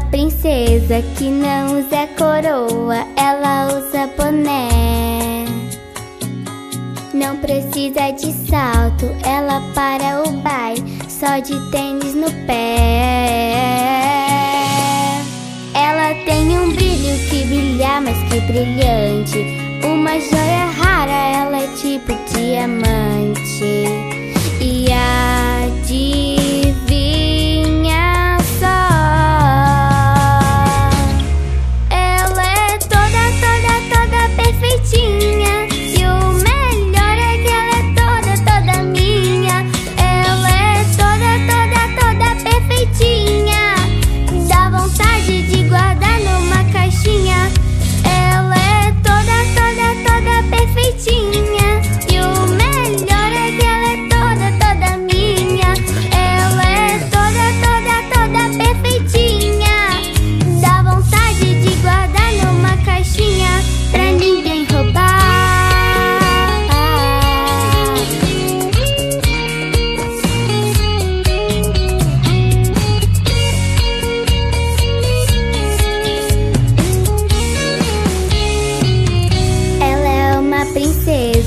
princesa que não usa coroa, ela usa boné. Não precisa de salto, ela para o baile, só de tênis no pé. Ela tem um brilho que brilha mais que brilhante, uma joia rara, ela é tipo diamante.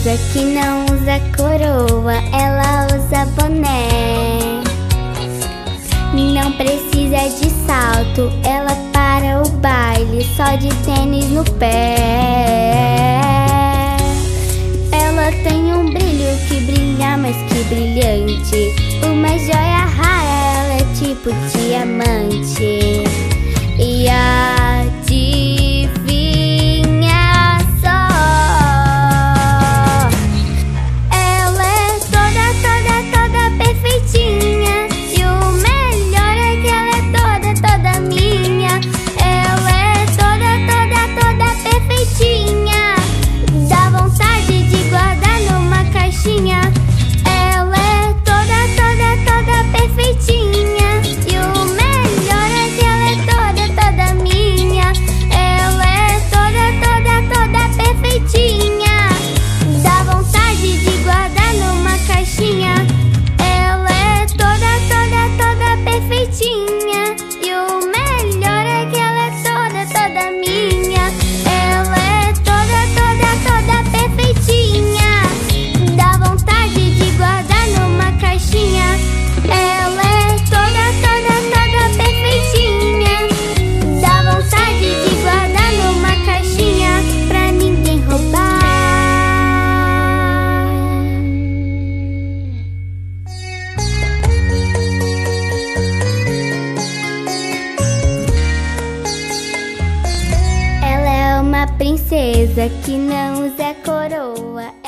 Princesa que não usa coroa, ela usa boné. Não precisa de salto, ela para o baile só de tênis no pé. Ela tem um brilho que brilha mais que brilhante, uma joia rara, ela é tipo diamante. Princesa que não usa coroa.